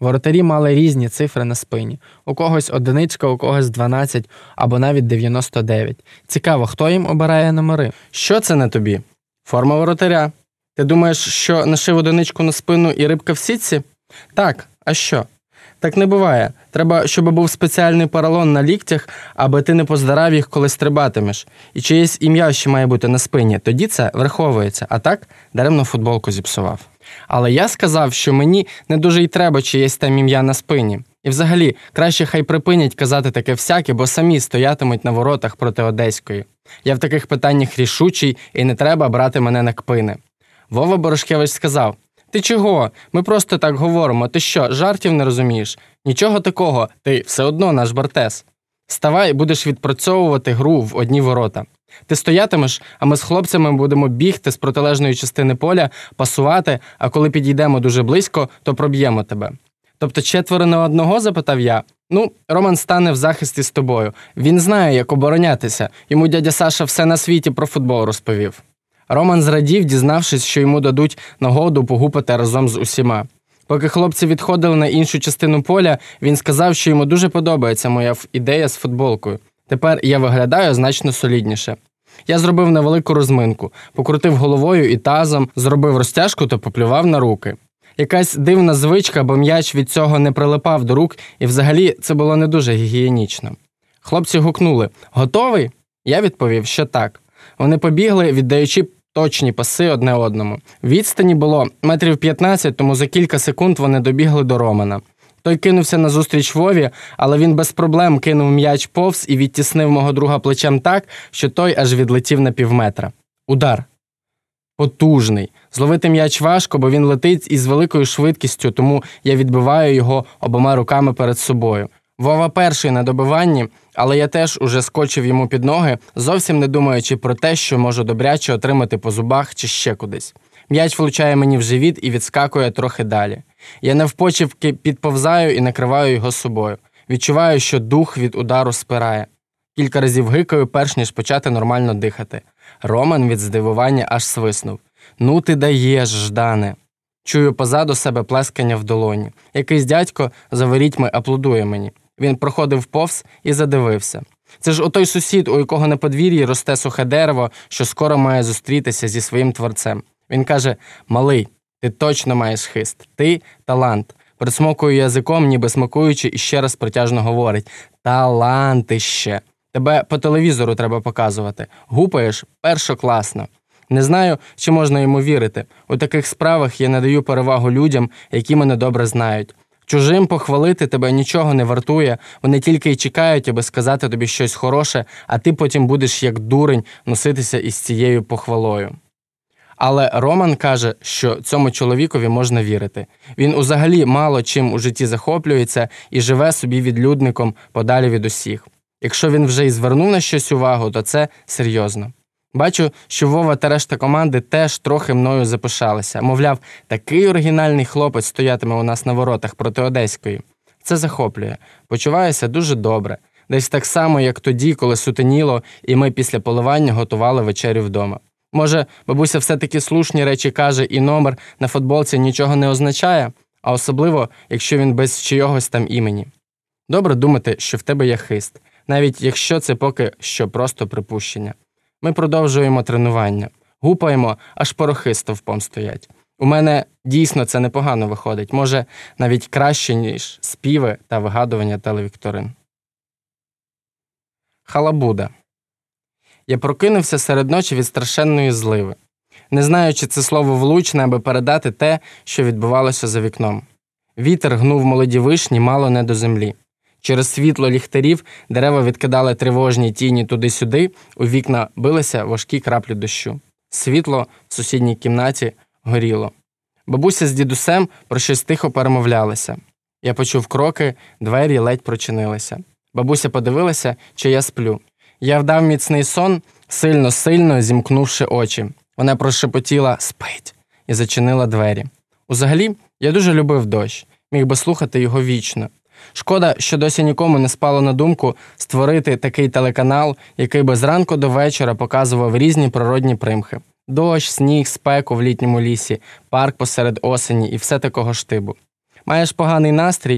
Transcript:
Воротарі мали різні цифри на спині: у когось одиничка, у когось 12 або навіть 99. Цікаво, хто їм обирає номери. Що це на тобі? Форма воротаря. Ти думаєш, що нашив одиничку на спину і рибка в сітці? Так, а що? Так не буває. Треба, щоб був спеціальний паралон на ліктях, аби ти не поздарав їх, коли стрибатимеш. І чиєсь ім'я ще має бути на спині. Тоді це враховується, а так даремно футболку зіпсував. Але я сказав, що мені не дуже й треба чиєсь там ім'я на спині. І взагалі, краще хай припинять казати таке всяке, бо самі стоятимуть на воротах проти Одеської. Я в таких питаннях рішучий і не треба брати мене на кпини. Вова Борошкевич сказав: Ти чого? Ми просто так говоримо. Ти що, жартів не розумієш? Нічого такого, ти все одно наш Бартес. Ставай, будеш відпрацьовувати гру в одні ворота. Ти стоятимеш, а ми з хлопцями будемо бігти з протилежної частини поля, пасувати, а коли підійдемо дуже близько, то проб'ємо тебе. Тобто четверо на одного? запитав я. Ну, Роман стане в захисті з тобою. Він знає, як оборонятися. Йому дядя Саша все на світі про футбол розповів. Роман зрадів, дізнавшись, що йому дадуть нагоду погупати разом з усіма. Поки хлопці відходили на іншу частину поля, він сказав, що йому дуже подобається моя ідея з футболкою. Тепер я виглядаю значно солідніше. Я зробив невелику розминку, покрутив головою і тазом, зробив розтяжку та поплював на руки. Якась дивна звичка, бо м'яч від цього не прилипав до рук, і взагалі це було не дуже гігієнічно. Хлопці гукнули Готовий? Я відповів, що так. Вони побігли, віддаючи точні паси одне одному. Відстані було метрів 15, тому за кілька секунд вони добігли до Романа. Той кинувся назустріч Вові, але він без проблем кинув м'яч повз і відтіснив мого друга плечем так, що той аж відлетів на півметра. Удар. Потужний. Зловити м'яч важко, бо він летить із великою швидкістю, тому я відбиваю його обома руками перед собою. Вова перший на добиванні, але я теж уже скочив йому під ноги, зовсім не думаючи про те, що можу добряче отримати по зубах чи ще кудись. М'яч влучає мені в живіт і відскакує трохи далі. Я навпочівки підповзаю і накриваю його собою. Відчуваю, що дух від удару спирає. Кілька разів гикаю, перш ніж почати нормально дихати. Роман від здивування аж свиснув. Ну, ти даєш, Ждане. Чую позаду себе плескання в долоні. Якийсь дядько за ворітьми аплодує мені. Він проходив повз і задивився. Це ж отой сусід, у якого на подвір'ї росте сухе дерево, що скоро має зустрітися зі своїм творцем. Він каже: Малий, ти точно маєш хист, ти талант. Присмокує язиком, ніби смакуючи, і ще раз протяжно говорить: Талантище! Тебе по телевізору треба показувати. Гупаєш першокласно. Не знаю, чи можна йому вірити. У таких справах я надаю перевагу людям, які мене добре знають. Чужим похвалити тебе нічого не вартує, вони тільки й чекають, аби сказати тобі щось хороше, а ти потім будеш як дурень носитися із цією похвалою. Але Роман каже, що цьому чоловікові можна вірити. Він узагалі мало чим у житті захоплюється і живе собі відлюдником подалі від усіх. Якщо він вже й звернув на щось увагу, то це серйозно. Бачу, що Вова та решта команди теж трохи мною запишалися. Мовляв, такий оригінальний хлопець стоятиме у нас на воротах проти Одеської. Це захоплює. Почуваюся дуже добре. Десь так само, як тоді, коли сутеніло, і ми після поливання готували вечерю вдома. Може, бабуся все-таки слушні речі каже, і номер на футболці нічого не означає, а особливо, якщо він без чийогось там імені. Добре думати, що в тебе є хист, навіть якщо це поки що просто припущення. Ми продовжуємо тренування, гупаємо, аж порохи стовпом стоять. У мене дійсно це непогано виходить, може, навіть краще, ніж співи та вигадування телевікторин. Халабуда. Я прокинувся серед ночі від страшенної зливи, не знаю, чи це слово влучне, аби передати те, що відбувалося за вікном. Вітер гнув молоді вишні мало не до землі. Через світло ліхтарів дерева відкидали тривожні тіні туди-сюди, у вікна билися важкі краплі дощу. Світло в сусідній кімнаті горіло. Бабуся з дідусем про щось тихо перемовлялися. Я почув кроки, двері ледь прочинилися. Бабуся подивилася, чи я сплю. Я вдав міцний сон, сильно, сильно зімкнувши очі. Вона прошепотіла спить і зачинила двері. Узагалі, я дуже любив дощ, міг би слухати його вічно. Шкода, що досі нікому не спало на думку створити такий телеканал, який би зранку до вечора показував різні природні примхи: дощ, сніг, спеку в літньому лісі, парк посеред осені і все такого штибу. Маєш поганий настрій,